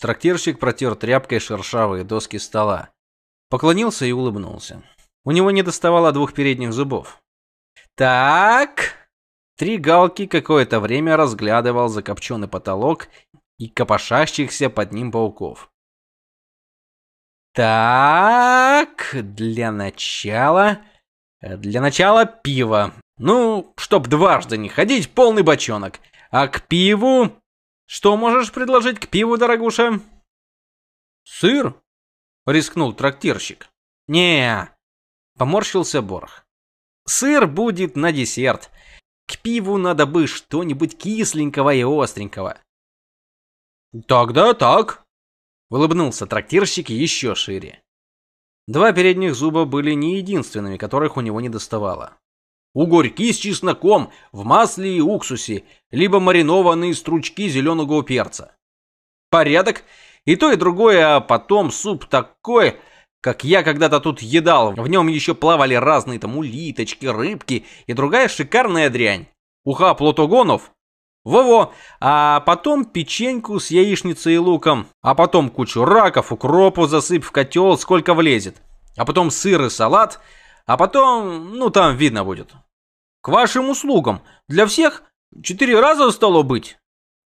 Трактирщик протер тряпкой шершавые доски стола, поклонился и улыбнулся. У него не доставало двух передних зубов. Так, Три галки какое-то время разглядывал закопченный потолок и копошащихся под ним пауков. Так, для начала... Для начала пиво. Ну, чтоб дважды не ходить, полный бочонок. А к пиву... Что можешь предложить к пиву, дорогуша? Сыр? Рискнул трактирщик. Не, поморщился Борх. Сыр будет на десерт. К пиву надо бы что-нибудь кисленького и остренького. Тогда так. Улыбнулся трактирщик еще шире. Два передних зуба были не единственными, которых у него не доставало. Угорьки с чесноком в масле и уксусе, либо маринованные стручки зеленого перца. Порядок. И то, и другое, а потом суп такой, как я когда-то тут едал. В нем еще плавали разные там улиточки, рыбки и другая шикарная дрянь. Уха плотогонов. Во-во. А потом печеньку с яичницей и луком. А потом кучу раков, укропу засыпь в котел, сколько влезет. А потом сыр и салат. А потом, ну там видно будет. Вашим услугам. Для всех четыре раза стало быть.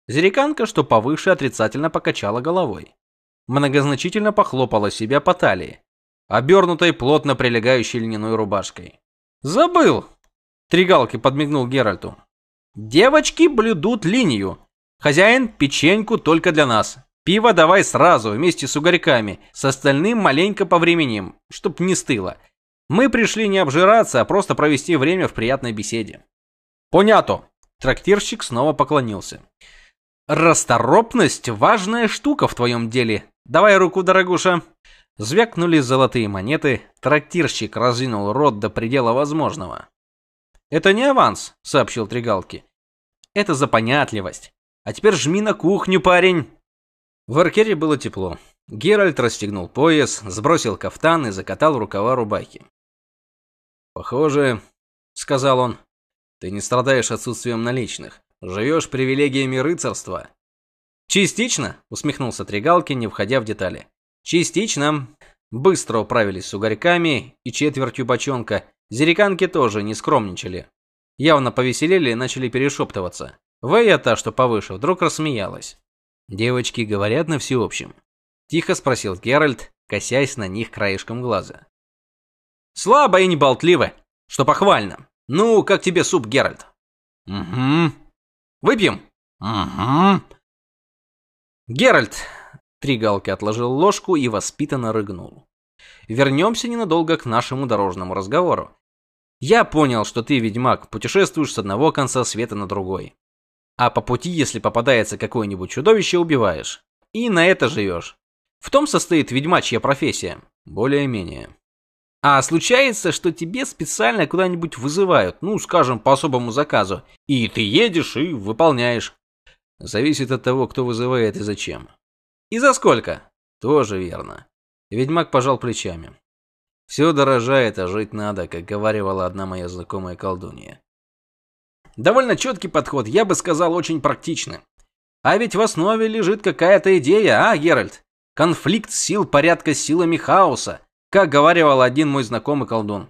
Зериканка, что повыше, отрицательно покачала головой многозначительно похлопала себя по талии, обернутой плотно прилегающей льняной рубашкой. «Забыл!» — Тригалки подмигнул Геральту. «Девочки блюдут линию. Хозяин, печеньку только для нас. Пиво давай сразу, вместе с угорьками, с остальным маленько повременим, чтоб не стыло. Мы пришли не обжираться, а просто провести время в приятной беседе». «Понято!» Трактирщик снова поклонился. «Расторопность – важная штука в твоем деле. Давай руку, дорогуша. Звякнули золотые монеты. Трактирщик разинул рот до предела возможного. Это не аванс, сообщил Тригалки. Это за понятливость. А теперь жми на кухню, парень. В аркере было тепло. Геральт расстегнул пояс, сбросил кафтан и закатал рукава рубахи. Похоже, сказал он, ты не страдаешь отсутствием наличных. Живешь привилегиями рыцарства. Частично, усмехнулся Тригалки, не входя в детали. Частично. Быстро управились с угорьками и четвертью бочонка. Зериканки тоже не скромничали. Явно повеселели и начали перешептываться. Вэя та, что повыше, вдруг рассмеялась. Девочки говорят на всеобщем. Тихо спросил Геральт, косясь на них краешком глаза. Слабо и неболтливо, что похвально. Ну, как тебе суп, Геральт? Угу. Выпьем? Угу. Геральт, Тригалки отложил ложку и воспитанно рыгнул. Вернемся ненадолго к нашему дорожному разговору. Я понял, что ты, ведьмак, путешествуешь с одного конца света на другой. А по пути, если попадается какое-нибудь чудовище, убиваешь. И на это живешь. В том состоит ведьмачья профессия. Более-менее. А случается, что тебе специально куда-нибудь вызывают, ну, скажем, по особому заказу, и ты едешь и выполняешь. Зависит от того, кто вызывает и зачем. И за сколько? Тоже верно. Ведьмак пожал плечами. Все дорожает, а жить надо, как говорила одна моя знакомая колдунья. Довольно четкий подход, я бы сказал, очень практичный. А ведь в основе лежит какая-то идея, а, Геральт? Конфликт сил порядка с силами хаоса, как говаривал один мой знакомый колдун.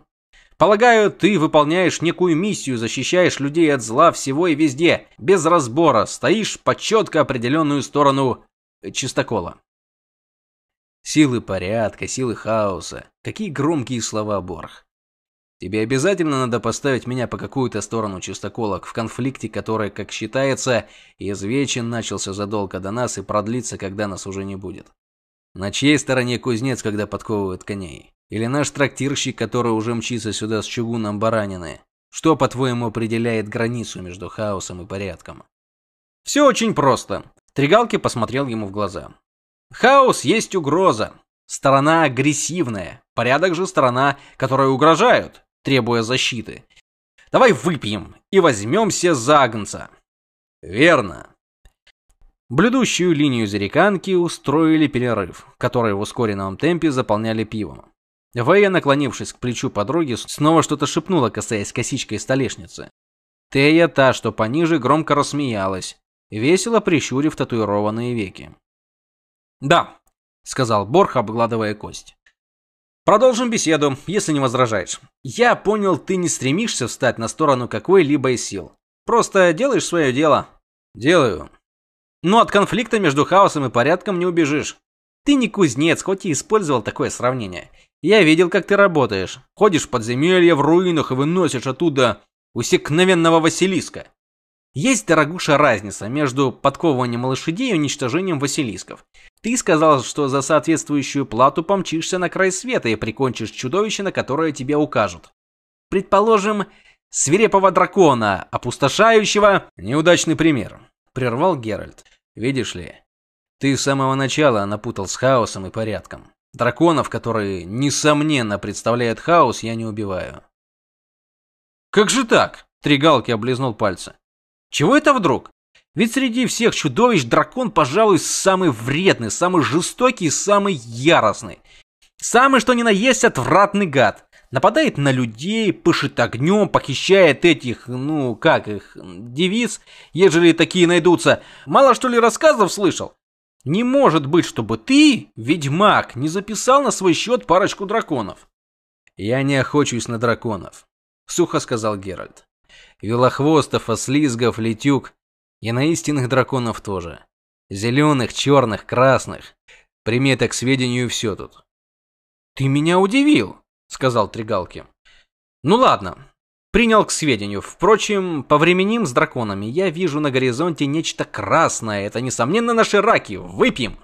Полагаю, ты выполняешь некую миссию, защищаешь людей от зла всего и везде, без разбора, стоишь по четко определенную сторону чистокола. Силы порядка, силы хаоса. Какие громкие слова, Борх. Тебе обязательно надо поставить меня по какую-то сторону чистокола в конфликте, который, как считается, извечен начался задолго до нас и продлится, когда нас уже не будет. На чьей стороне кузнец, когда подковывает коней? Или наш трактирщик, который уже мчится сюда с чугуном баранины? Что, по-твоему, определяет границу между хаосом и порядком? Все очень просто. Тригалки посмотрел ему в глаза. Хаос есть угроза. Сторона агрессивная. Порядок же сторона, которая угрожают, требуя защиты. Давай выпьем и возьмемся за Агнца. Верно. Блюдущую линию зареканки устроили перерыв, который в ускоренном темпе заполняли пивом. Вэя, наклонившись к плечу подруги, снова что-то шепнула, касаясь косичкой столешницы. Тея, та, что пониже, громко рассмеялась, весело прищурив татуированные веки. Да, сказал Борх, обгладывая кость. Продолжим беседу, если не возражаешь. Я понял, ты не стремишься встать на сторону какой-либо из сил. Просто делаешь свое дело. Делаю. Но от конфликта между хаосом и порядком не убежишь. Ты не кузнец, хоть и использовал такое сравнение. Я видел, как ты работаешь. Ходишь в подземелья в руинах и выносишь оттуда усекновенного Василиска. Есть, дорогуша, разница между подковыванием лошадей и уничтожением Василисков. Ты сказал, что за соответствующую плату помчишься на край света и прикончишь чудовище, на которое тебе укажут. Предположим, свирепого дракона, опустошающего... Неудачный пример, прервал Геральт. Видишь ли, ты с самого начала напутал с хаосом и порядком. Драконов, которые несомненно представляют хаос, я не убиваю. Как же так? Тригалки облизнул пальцы. Чего это вдруг? Ведь среди всех чудовищ дракон, пожалуй, самый вредный, самый жестокий, самый яростный. Самый что ни на есть отвратный гад. Нападает на людей, пышет огнем, похищает этих, ну, как их, девиц, ежели такие найдутся. Мало что ли рассказов слышал? Не может быть, чтобы ты, ведьмак, не записал на свой счет парочку драконов. Я не охочусь на драконов, сухо сказал Геральт. Велохвостов, ослизгов, летюк. И на истинных драконов тоже. Зеленых, черных, красных. Прими это к сведению все тут. Ты меня удивил, сказал Тригалки. Ну ладно, принял к сведению. Впрочем, по временем с драконами я вижу на горизонте нечто красное. Это несомненно наши раки. Выпьем.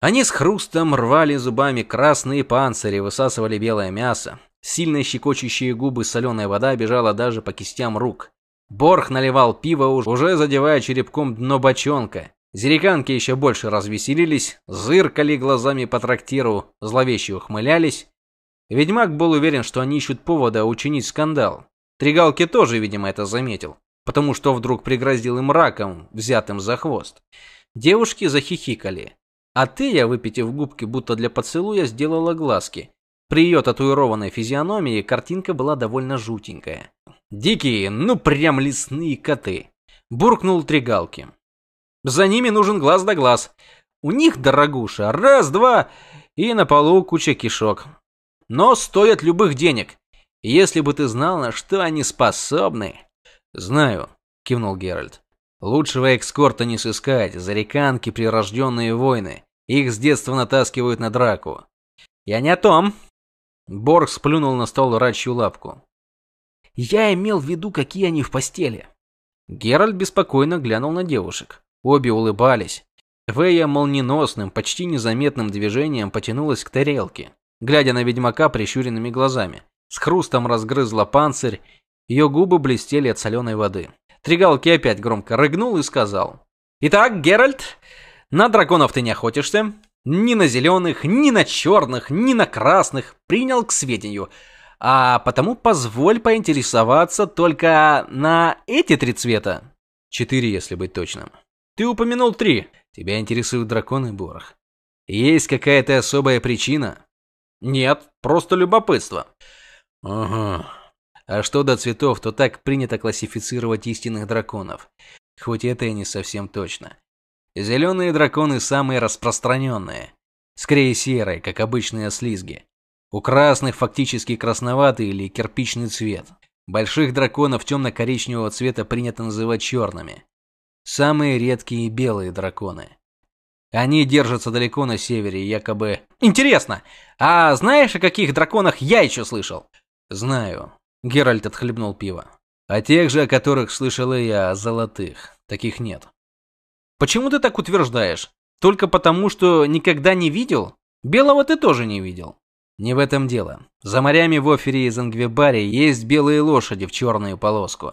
Они с хрустом рвали зубами красные панцири, высасывали белое мясо. Сильно щекочущие губы соленая вода бежала даже по кистям рук. Борх наливал пиво, уже задевая черепком дно бочонка. Зериканки еще больше развеселились, зыркали глазами по трактиру, зловеще ухмылялись. Ведьмак был уверен, что они ищут повода учинить скандал. Тригалки тоже, видимо, это заметил, потому что вдруг пригрозил им раком, взятым за хвост. Девушки захихикали. А ты, я выпитив губки, будто для поцелуя, сделала глазки. При ее татуированной физиономии картинка была довольно жутенькая. Дикие, ну прям лесные коты. Буркнул Тригалки. За ними нужен глаз да глаз. У них, дорогуша, раз-два, и на полу куча кишок. Но стоят любых денег. Если бы ты знал, на что они способны. Знаю, кивнул Геральт. Лучшего экскорта не сыскать, зареканки прирожденные воины. Их с детства натаскивают на драку. Я не о том, Борг сплюнул на стол рачью лапку. Я имел в виду, какие они в постели. Геральт беспокойно глянул на девушек. Обе улыбались. Вэя молниеносным, почти незаметным движением потянулась к тарелке, глядя на ведьмака прищуренными глазами. С хрустом разгрызла панцирь, ее губы блестели от соленой воды. Тригалки опять громко рыгнул и сказал: "Итак, Геральт, на драконов ты не охотишься, ни на зеленых, ни на черных, ни на красных принял к сведению. А потому позволь поинтересоваться только на эти три цвета. Четыре, если быть точным. Ты упомянул три. Тебя интересуют драконы, Борох. Есть какая-то особая причина? Нет, просто любопытство. Ага. А что до цветов, то так принято классифицировать истинных драконов. Хоть это и не совсем точно. Зеленые драконы самые распространенные. Скорее серые, как обычные слизги. У красных фактически красноватый или кирпичный цвет. Больших драконов темно-коричневого цвета принято называть черными. Самые редкие белые драконы. Они держатся далеко на севере, якобы. Интересно, а знаешь, о каких драконах я еще слышал? Знаю. Геральт отхлебнул пиво. О тех же, о которых слышал и я, о золотых. Таких нет. Почему ты так утверждаешь? Только потому, что никогда не видел? Белого ты тоже не видел. Не в этом дело. За морями в Офере и Зангвебаре есть белые лошади в черную полоску.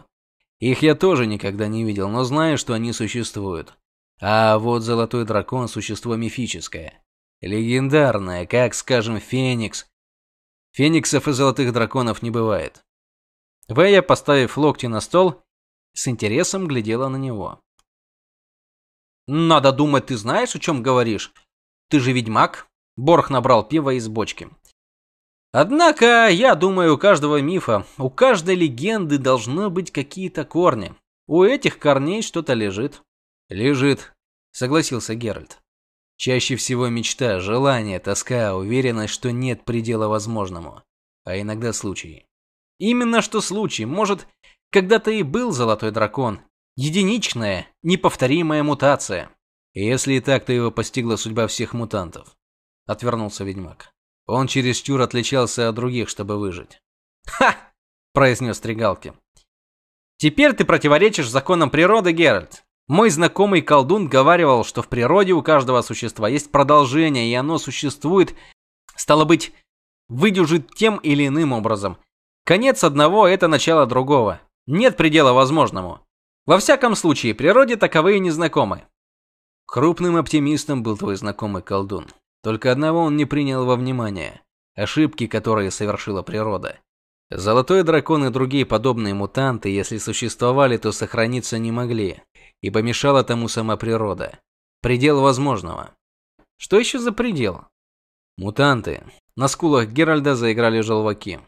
Их я тоже никогда не видел, но знаю, что они существуют. А вот золотой дракон существо мифическое, легендарное, как, скажем, Феникс. Фениксов и золотых драконов не бывает. Вэя, поставив локти на стол, с интересом глядела на него. Надо думать, ты знаешь, о чем говоришь. Ты же ведьмак. Борх набрал пива из бочки. Однако, я думаю, у каждого мифа, у каждой легенды должны быть какие-то корни. У этих корней что-то лежит. Лежит, согласился Геральт. Чаще всего мечта, желание, тоска, уверенность, что нет предела возможному. А иногда случай. Именно что случай. Может, когда-то и был золотой дракон. Единичная, неповторимая мутация. если и так, то его постигла судьба всех мутантов. Отвернулся ведьмак. Он чересчур отличался от других, чтобы выжить. «Ха!» – произнес Тригалки. «Теперь ты противоречишь законам природы, Геральт. Мой знакомый колдун говаривал, что в природе у каждого существа есть продолжение, и оно существует, стало быть, выдюжит тем или иным образом. Конец одного – это начало другого. Нет предела возможному. Во всяком случае, природе таковые не знакомы. Крупным оптимистом был твой знакомый колдун. Только одного он не принял во внимание – ошибки, которые совершила природа. Золотой дракон и другие подобные мутанты, если существовали, то сохраниться не могли, и помешала тому сама природа. Предел возможного. Что еще за предел? Мутанты. На скулах Геральда заиграли желваки.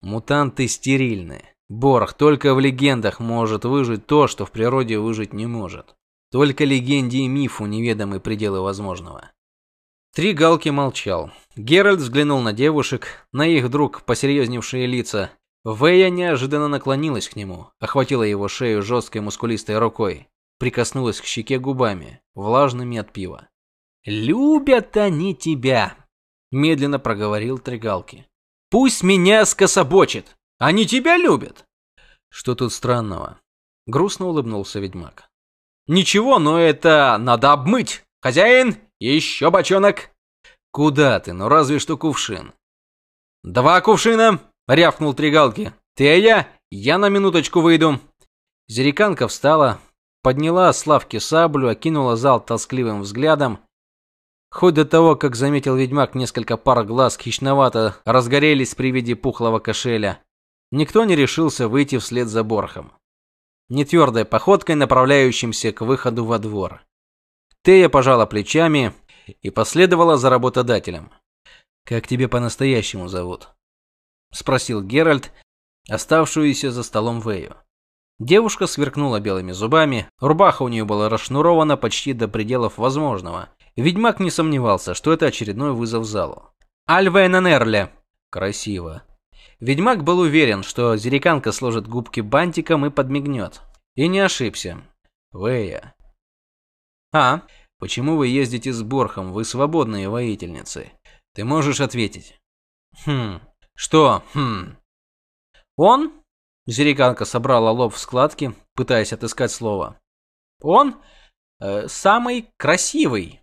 Мутанты стерильны. Борг только в легендах может выжить то, что в природе выжить не может. Только легенде и мифу неведомы пределы возможного. Три галки молчал. Геральт взглянул на девушек, на их вдруг посерьезневшие лица. Вэя неожиданно наклонилась к нему, охватила его шею жесткой мускулистой рукой, прикоснулась к щеке губами, влажными от пива. «Любят они тебя!» – медленно проговорил Тригалки. «Пусть меня скособочит! Они тебя любят!» «Что тут странного?» – грустно улыбнулся ведьмак. «Ничего, но это надо обмыть! Хозяин, еще бочонок!» «Куда ты? Ну разве что кувшин». «Два кувшина!» — рявкнул Тригалки. «Ты и я? Я на минуточку выйду». Зериканка встала, подняла с лавки саблю, окинула зал тоскливым взглядом. Хоть до того, как заметил ведьмак, несколько пар глаз хищновато разгорелись при виде пухлого кошеля, никто не решился выйти вслед за Борхом. Нетвердой походкой, направляющимся к выходу во двор. Тея пожала плечами и последовала за работодателем. «Как тебе по-настоящему зовут?» – спросил Геральт, оставшуюся за столом Вэю. Девушка сверкнула белыми зубами, рубаха у нее была расшнурована почти до пределов возможного. Ведьмак не сомневался, что это очередной вызов залу. «Альвена Нерле!» «Красиво!» Ведьмак был уверен, что зериканка сложит губки бантиком и подмигнет. И не ошибся. «Вэя, а, почему вы ездите с Борхом? Вы свободные воительницы. Ты можешь ответить. Хм. Что? Хм. Он? Зериканка собрала лоб в складки, пытаясь отыскать слово. Он э, самый красивый.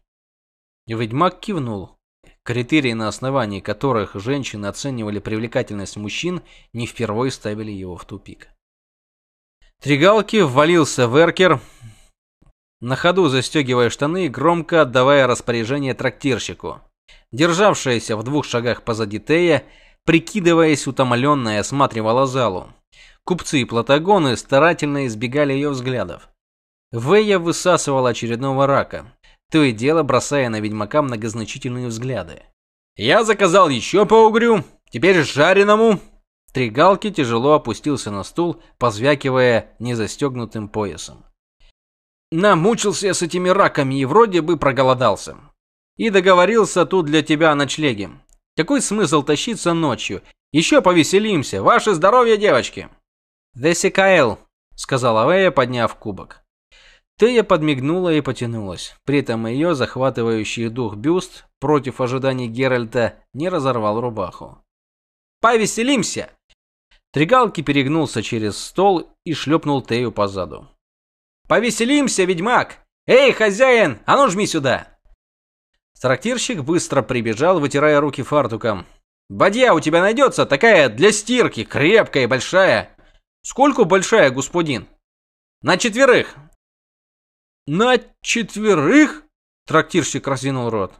Ведьмак кивнул. Критерии, на основании которых женщины оценивали привлекательность мужчин, не впервые ставили его в тупик. Тригалки ввалился в эркер, на ходу застегивая штаны громко отдавая распоряжение трактирщику. Державшаяся в двух шагах позади Тея, прикидываясь утомленной, осматривала залу. Купцы и платагоны старательно избегали ее взглядов. Вэя высасывала очередного рака, то и дело бросая на ведьмака многозначительные взгляды. «Я заказал еще по угрю, теперь жареному!» Тригалки тяжело опустился на стул, позвякивая незастегнутым поясом. Намучился я с этими раками и вроде бы проголодался. И договорился тут для тебя о ночлеге. Какой смысл тащиться ночью? Еще повеселимся. Ваше здоровье, девочки. Десикаэл, сказала Вэя, подняв кубок. Тея подмигнула и потянулась. При этом ее захватывающий дух бюст против ожиданий Геральта не разорвал рубаху. Повеселимся. Тригалки перегнулся через стол и шлепнул Тею по заду. Повеселимся, ведьмак! Эй, хозяин, а ну жми сюда!» Трактирщик быстро прибежал, вытирая руки фартуком. «Бадья у тебя найдется, такая для стирки, крепкая и большая». «Сколько большая, господин?» «На четверых». «На четверых?» Трактирщик разинул рот.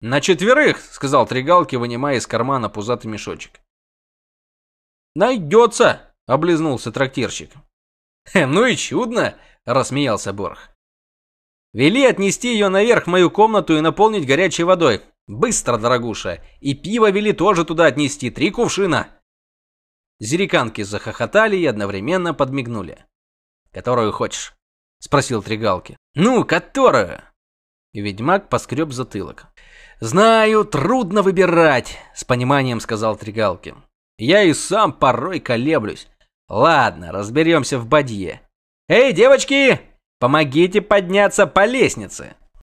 «На четверых», — сказал Тригалки, вынимая из кармана пузатый мешочек. «Найдется», — облизнулся трактирщик. «Ну и чудно», рассмеялся Борх. Вели отнести ее наверх в мою комнату и наполнить горячей водой. Быстро, дорогуша. И пиво вели тоже туда отнести, три кувшина. Зериканки захохотали и одновременно подмигнули. «Которую хочешь?» – спросил Тригалки. «Ну, которую?» Ведьмак поскреб затылок. «Знаю, трудно выбирать», — с пониманием сказал Тригалкин. «Я и сам порой колеблюсь. Ладно, разберемся в бадье. Эй, девочки, помогите подняться по лестнице!»